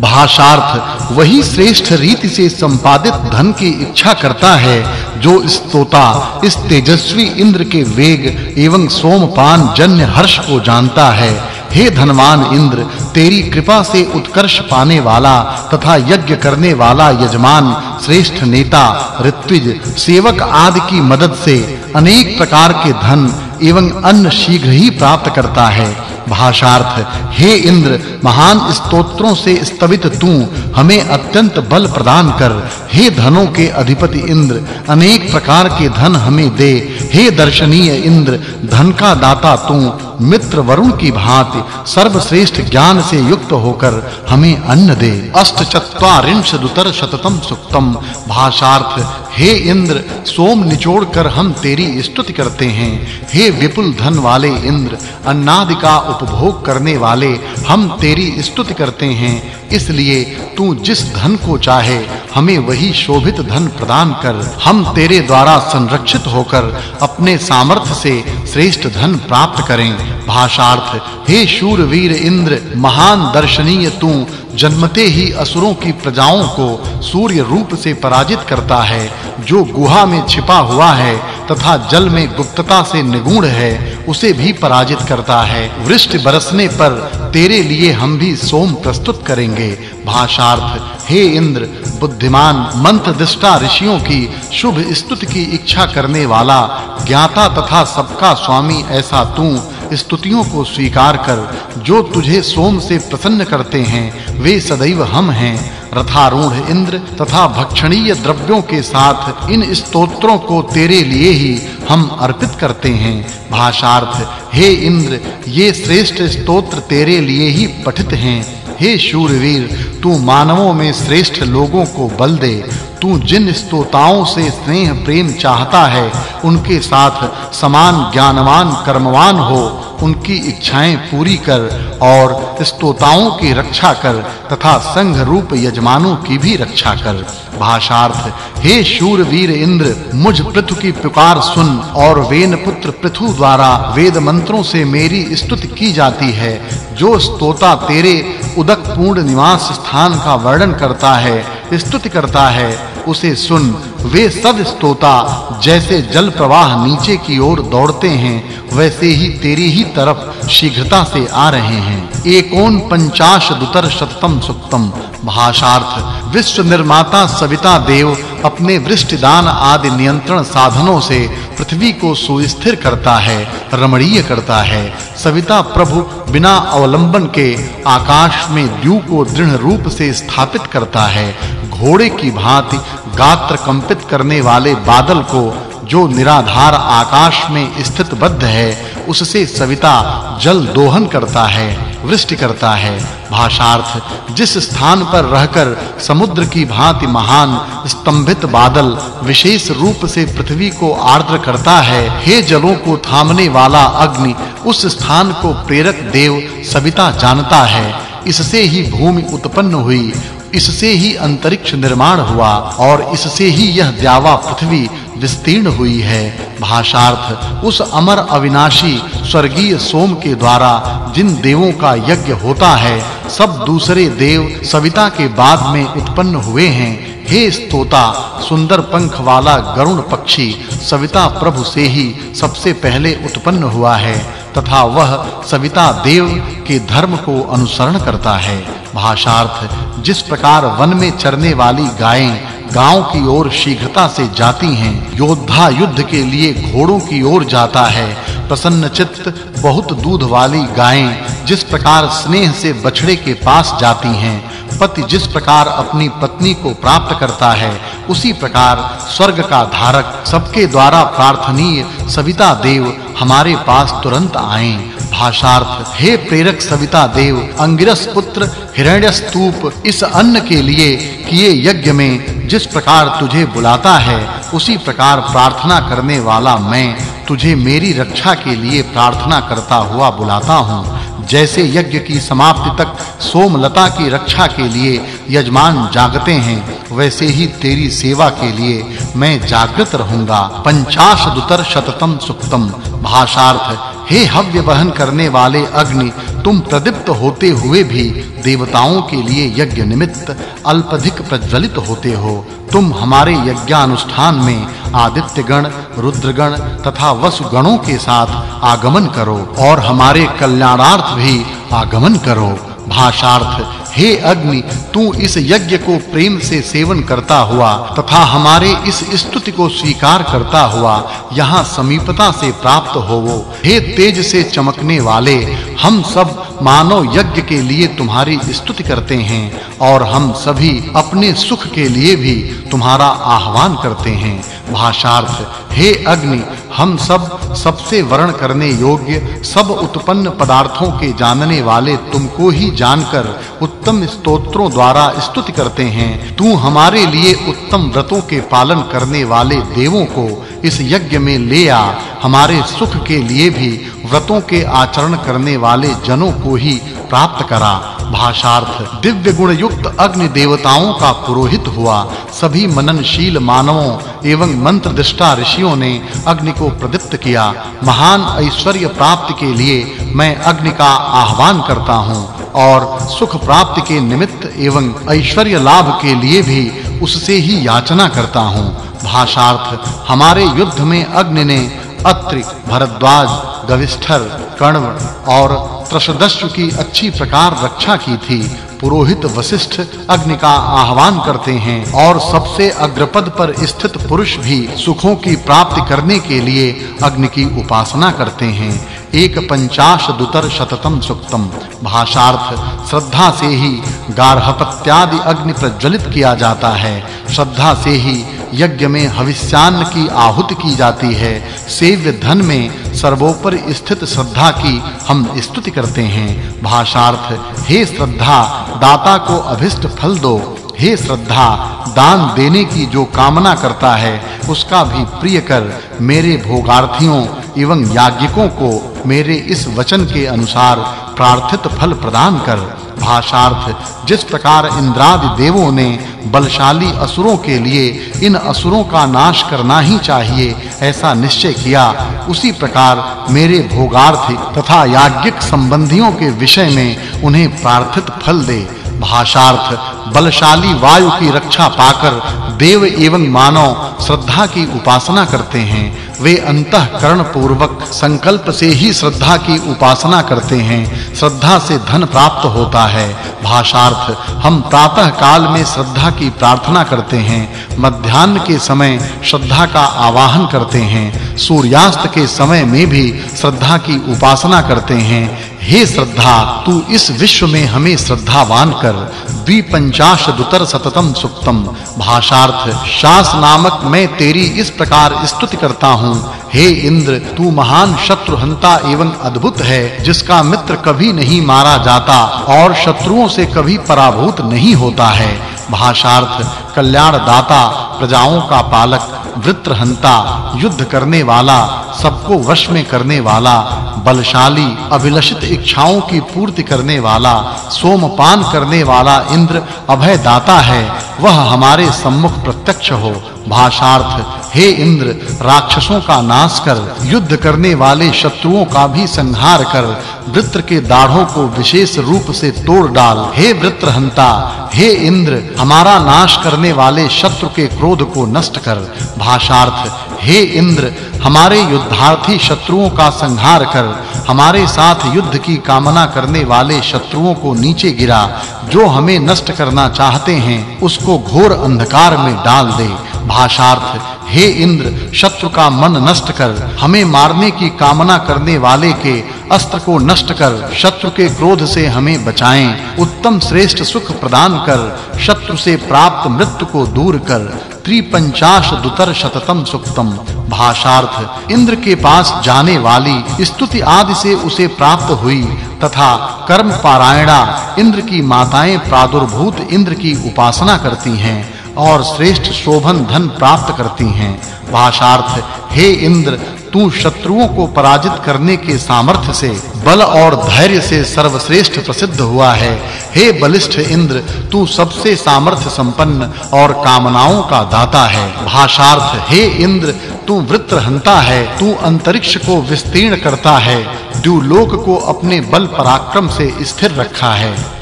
भाषार्थ वही श्रेष्ठ रीति से संपादित धन की इच्छा करता है, जो इस तोता इस तेजस्वी इंद्र के वेग एवं सोमपान जन्य हर्ष को जानता है। हे धनवान इंद्र, तेरी कृपा से उत्कर्ष पाने वाला तथा यज्ञ करने वाला यजमान, श्रेष्ठ नेता, ऋत्विज, सेवक आदि की मदद से अनेक प्रकार के धन एवं अन्न शीघ्र ही प्राप्त करता है। भाषार्थ हे। इंद्र, महान स्तोत्रों से स्तवित तू, हमें अत्यंत बल प्रदान कर। हे धनों के अधिपति इंद्र, अनेक प्रकार के धन हमें दे। हे दर्शनीय इंद्र, धन का दाता तू मित्र वरुण की भांति सर्वश्रेष्ठ ज्ञान से युक्त होकर हमें अन्न दे। अष्टचत्वारिंश दुतर शततम सुक्तम। भाषार्थ, हे इंद्र, सोम निचोड़ कर हम तेरी स्तुति करते हैं। हे विपुल धन वाले इंद्र अन्नादि का उपभोग करने वाले, हम तेरी स्तुति करते हैं। इसलिए तू जिस धन को चाहे, हमें वही शोभित धन प्रदान कर। हम तेरे द्वारा संरक्षित होकर अपने सामर्थ्य से श्रेष्ठ धन प्राप्त करें। भाषार्थ, हे शूरवीर इंद्र, महान दर्शनीय तू, जन्मते ही असुरों की प्रजाओं को सूर्य रूप से पराजित करता है, जो गुहा में छिपा हुआ है तथा जल में गुप्तता से निगूढ़ है, उसे भी पराजित करता है। वृष्टि बरसने पर तेरे लिए हम भी सोम प्रस्तुत करेंगे। भाषार्थ, हे इंद्र, बुद्धिमान मंत्र दृष्टा ऋषियों की शुभ स्तुति की इच्छा करने वाला, ज्ञाता तथा सबका स्वामी ऐसा तू स्तुतियों को स्वीकार कर जो तुझे सोम से प्रसन्न करते हैं, वे सदैव हम हैं। रथारूढ़ इंद्र तथा भक्षणीय द्रव्यों के साथ इन स्तोत्रों को तेरे लिए ही हम अर्पित करते हैं। भाषार्थ, हे इंद्र, ये श्रेष्ठ स्तोत्र तेरे लिए ही पठित हैं। हे शूरवीर, तू मानवों में श्रेष्ठ लोगों को बल दे। तू जिन स्तोताओं से स्नेह प्रेम चाहता है, उनके साथ समान ज्ञानवान, कर्मवान हो। उनकी इच्छाएँ पूरी कर और स्तोताओं की रक्षा कर तथा संघ रूप यजमानों की भी रक्षा कर। भाषार्थ, हे शूरवीर इंद्र, मुझ पृथु की पुकार सुन और वेन पुत्र पृथु द्वारा वेद मंत्रों से मेरी स्तुति की जाती है। जो स्तोता तेरे उदक पूर्ण निवास स्थान का वर्णन करता है, स्तुति करता है, उसे सुन वे सद स्तोता जैसे जल प्रवाह नीचे की ओर दौड़ते हैं, वैसे ही तेरी ही तरफ़ शीघ्रता से आ रहे हैं। एकोन पंचाश दुतर शततम सुक्तम भाषार्थ, विश्व निर्माता सविता देव अपने वृष्टिदान आदि नियंत्रण साधनों से पृथ्वी को सुस्थिर करता है, रमणीय करता है। सविता प्रभु बिना अवलंबन के आकाश में द्यू को दृढ़ रूप से स्थापित करता है। घोड़े की भांति गात्र कंपित करने वाले बादल को, जो निराधार आकाश में स्थित बद्ध है, उससे सविता जल दोहन करता है। वृष्टि करता है। भाषार्थ, जिस स्थान पर रहकर समुद्र की भांति महान, स्तंभित बादल विशेष रूप से पृथ्वी को आर्द्र करता है, हे जलों को थामने वाला अग्नि, उस स्थान को प्रेरक देव सविता जानता है। इससे ही भूमि उत्पन्न हुई, इससे ही अंतरिक्ष निर्माण हुआ, और इससे ही यह द्यावा पृथ्वी विस्तीर्ण हुई है। भाषार्थ, उस अमर अविनाशी स्वर्गीय सोम के द्वारा जिन देवों का यज्ञ होता है, सब दूसरे देव सविता के बाद में उत्पन्न हुए हैं। हे स्तोता, सुंदर पंख वाला गरुण पक्षी, सविता प्रभु से ही सबसे पहले उत्पन्न हुआ है, तथा वह सविता देव के धर्म को अनुसरण करता है। भाषार्थ, जिस प्रकार वन में चरने वाली गायें गाँव की ओर शीघ्रता से जाती हैं। योद्धा युद्ध के लिए घोड़ों की ओर जाता है। प्रसन्न चित्त बहुत दूध वाली गायें जिस प्रकार स्नेह से बछड़े के पास जाती हैं, पति जिस प्रकार अपनी पत्नी को प्राप्त करता है, उसी प्रकार स्वर्ग का धारक सबके द्वारा प्रार्थनीय सविता देव हमारे पास तुरंत आएँ। भाषार्थ, हे प्रेरक सविता देव, अंगिरस पुत्र हिरण्यस्तूप इस अन्न के लिए किए यज्ञ में जिस प्रकार तुझे बुलाता है, उसी प्रकार प्रार्थना करने वाला मैं तुझे मेरी रक्षा के लिए प्रार्थना करता हुआ बुलाता हूँ। जैसे यज्ञ की समाप्ति तक सोमलता की रक्षा के लिए यजमान जागते हैं, वैसे ही तेरी सेवा के लिए मैं जागृत रहूँगा। पंचाश दुतर शततम सुक्तम। भाषार्थ हे हव्य वहन करने वाले अग्नि, तुम प्रदीप्त होते हुए भी देवताओं के लिए यज्ञ निमित्त अल्पधिक प्रज्वलित होते हो। तुम हमारे यज्ञानुष्ठान में आदित्य गण रुद्र गण तथा वसु गणों के साथ आगमन करो और हमारे कल्याणार्थ भी आगमन करो। भाषार्थ हे अग्नि, तू इस यज्ञ को प्रेम से सेवन करता हुआ तथा हमारे इस स्तुति को स्वीकार करता हुआ यहाँ समीपता से प्राप्त होवो। हे तेज से चमकने वाले, हम सब मानव यज्ञ के लिए तुम्हारी स्तुति करते हैं और हम सभी अपने सुख के लिए भी तुम्हारा आह्वान करते हैं। भाषार्थ, हे अग्नि, हम सब, सबसे वर्ण करने योग्य, सब उत्पन्न पदार्थों के जानने वाले तुमको ही जानकर उत्तम स्तोत्रों द्वारा स्तुति करते हैं। तू हमारे लिए उत्तम व्रतों के पालन करने वाले देवों को इस यज्ञ में ले आ हमारे सुख के लिए भी व्रतों के आचरण करने वाले जनों को ही प्राप्त करा। भाषार्थ, दिव्य गुण युक्त अग्नि देवताओं का पुरोहित हुआ। सभी मननशील मानवों एवं मंत्र दृष्टा ऋषियों ने अग्नि को प्रदीप्त किया। महान ऐश्वर्य प्राप्ति के लिए मैं अग्नि का आह्वान करता हूँ और सुख प्राप्ति के निमित्त एवं ऐश्वर्य लाभ के लिए भी उससे ही याचना करता हूँ। भाषार्थ हमारे युद्ध में अग्नि ने अत्रि, भरद्वाज, गविष्ठर कण्व और त्रसदस्यु की अच्छी प्रकार रक्षा की थी। पुरोहित वशिष्ठ अग्नि का आह्वान करते हैं और सबसे अग्रपद पर स्थित पुरुष भी सुखों की प्राप्ति करने के लिए अग्नि की उपासना करते हैं। एक पंचाश दुतर शततम सुक्तम। भाषार्थ श्रद्धा से ही गार्हपत्यादि अग्नि प्रज्वलित किया जाता है। श्रद्धा से ही यज्ञ में हविष्यान्न की आहुति की जाती है। सेव्य धन में सर्वोपर स्थित श्रद्धा की हम स्तुति करते हैं। भाषार्थ, हे श्रद्धा, दाता को अभिष्ट फल दो। हे श्रद्धा, दान देने की जो कामना करता है, उसका भी प्रिय कर। मेरे भोगार्थियों एवं याज्ञिकों को मेरे इस वचन के अनुसार प्रार्थित फल प्रदान कर भाषार्थ, जिस प्रकार इंद्रादि देवों ने बलशाली असुरों के लिए इन असुरों का नाश करना ही चाहिए, ऐसा निश्चय किया। उसी प्रकार मेरे भोगार्थ तथा याज्ञिक संबंधियों के विषय में उन्हें प्रार्थित फल दे। भाषार्थ, बलशाली वायु की रक्षा पाकर देव एवं मानव श्रद्धा की उपासना करते हैं। वे अंतःकरण पूर्वक संकल्प से ही श्रद्धा की उपासना करते हैं। श्रद्धा से धन प्राप्त होता है। भाषार्थ, हम प्रातः काल में श्रद्धा की प्रार्थना करते हैं। मध्याह्न के समय श्रद्धा का आवाहन करते हैं। सूर्यास्त के समय में भी श्रद्धा की उपासना करते हैं। हे श्रद्धा, तू इस विश्व में हमें श्रद्धावान कर द्विपंचाश दुतर सततम सुक्तम। भाषार्थ, शास नामक मैं तेरी इस प्रकार स्तुति करता हूँ। हे इंद्र, तू महान शत्रुहंता एवं अद्भुत है, जिसका मित्र कभी नहीं मारा जाता और शत्रुओं से कभी पराभूत नहीं होता है। भाषार्थ कल्याण दाता प्रजाओं का पालक, वृत्रहंता, युद्ध करने वाला, सबको वश में करने वाला, बलशाली, अभिलषित इच्छाओं की पूर्ति करने वाला, सोमपान करने वाला इंद्र अभय दाता है, वह हमारे सम्मुख प्रत्यक्ष हो। भाषार्थ, हे इंद्र, राक्षसों का नाश कर, युद्ध करने वाले शत्रुओं का भी संहार कर, वृत्र के दाढ़ों को विशेष रूप से तोड़ डाल। हे वृत्रहंता, हे इंद्र, हमारा नाश करने वाले शत्रु के क्रोध को नष्ट कर। भाषार्थ, हे इंद्र, हमारे युद्धार्थी शत्रुओं का संहार कर, हमारे साथ युद्ध की कामना करने वाले शत्रुओं को नीचे गिरा। जो हमें नष्ट करना चाहते हैं, उसको घोर अंधकार में डाल दे। भाषार्थ, हे इंद्र, शत्रु का मन नष्ट कर, हमें मारने की कामना करने वाले के अस्त्र को नष्ट कर, शत्रु के क्रोध से हमें बचाएँ। उत्तम श्रेष्ठ सुख प्रदान कर, शत्रु से प्राप्त मृत्यु को दूर कर। त्रिपंचाश दुतर शततम सुक्तम। भाषार्थ, इंद्र के पास जाने वाली स्तुति आदि से उसे प्राप्त हुई, तथा कर्म पारायणा, इंद्र की माताएँ प्रादुर्भूत इंद्र की उपासना करती हैं। और श्रेष्ठ शोभन धन प्राप्त करती हैं। भाषार्थ, हे इंद्र, तू शत्रुओं को पराजित करने के सामर्थ्य से, बल और धैर्य से सर्वश्रेष्ठ प्रसिद्ध हुआ है। हे बलिष्ठ इंद्र, तू सबसे सामर्थ्य संपन्न और कामनाओं का दाता है। भाषार्थ, हे इंद्र, तू वृत्रहंता है, तू अंतरिक्ष को विस्तीर्ण करता है द्युलोक को अपने बल पराक्रम से स्थिर रखा है।